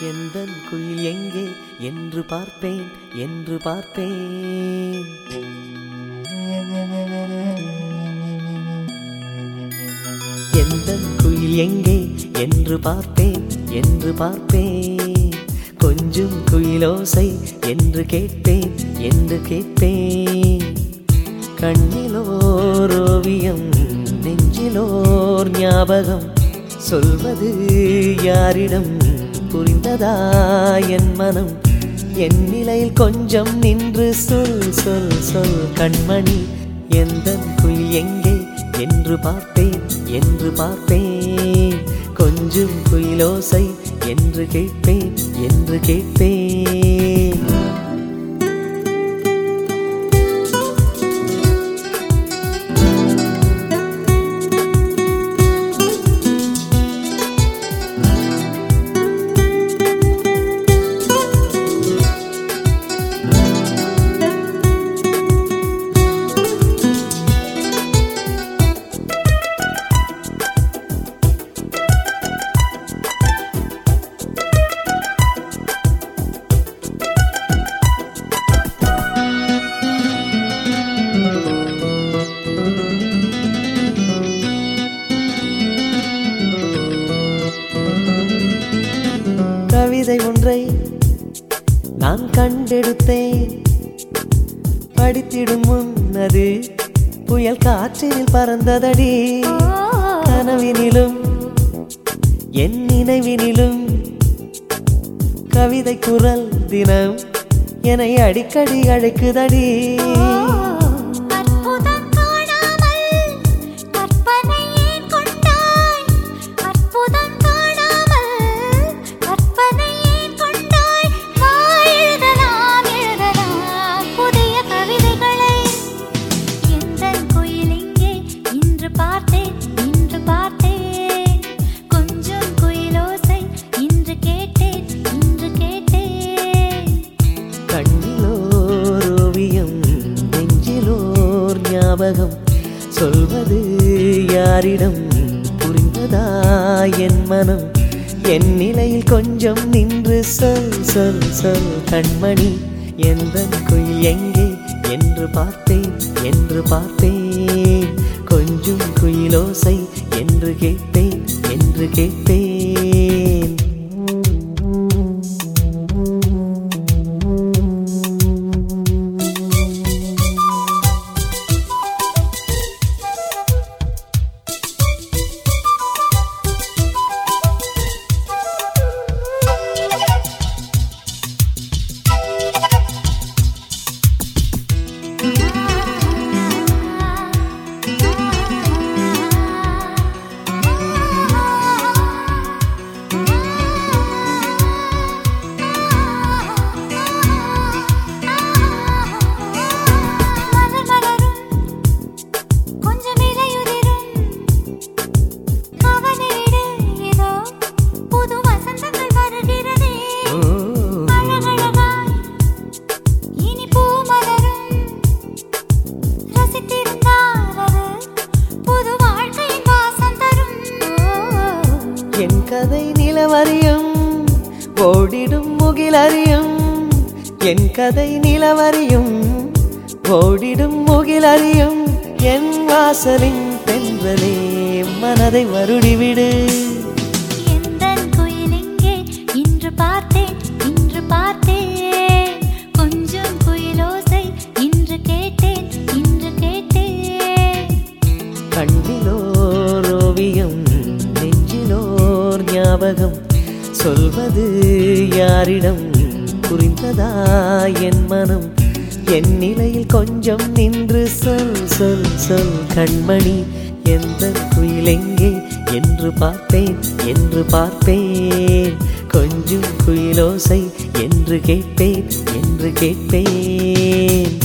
எந்த குயில் எங்கே என்று பார்ப்பேன் என்று பார்ப்பேன். எந்த குயில் எங்கே என்று பார்ப்பேன் என்று பார்ப்பேன். கொஞ்சம் குயிலோசை என்று கேட்பேன் என்று கேட்பேன். கண்ணிலோர் ஓவியம் நெஞ்சிலோர் ஞாபகம் சொல்வது யாரிடம் புரிந்ததா என் மனம்? என் நிலையில் கொஞ்சம் நின்று சொல் சொல் சொல். கண்மணி எந்த குயில் எங்கே? என்று பார்த்தேன் என்று பார்த்தேன். கொஞ்சம் குயிலோசை என்று கேட்பேன் என்று கேட்பேன். கவிதை ஒன்றை நான் கண்டெடுத்தேன். படித்திடும் முன் அது புயல் காற்றில் பறந்ததடி. கனவினிலும் என் நினைவினிலும் கவிதை குரல் தினம் என்னை அடிக்கடி அழைக்குதடி. ஞாபகம் சொல்வது யாரிடம் புரிந்ததா என் மனம்? என் நிலையில் கொஞ்சம் நின்று சொல் சொல் சொல். கண்மணி எந்த குயில் எங்கே? என்று பார்த்தேன் என்று பார்த்தேன். கொஞ்சம் குயிலோசை என்று கேட்டேன் என்று கேட்டேன். நிலவரியும் ஓடிடும் முகிலறியும் என் கதை நிலவரியும் ஓடிடும் முகிலறியும் என் வாசலின் பெண்களே மனதை வருடிவிடு. ஞாபகம் சொல்வது யாரிடம் புரிந்ததா என் மனம்? என் நிலையில் கொஞ்சம் நின்று சொல் சொல் சொல். கண்மணி எந்த குயிலெங்கே என்று பார்ப்பேன் என்று பார்ப்பேன் கொஞ்சம் குயிலோசை என்று கேட்பேன் என்று கேட்பேன்.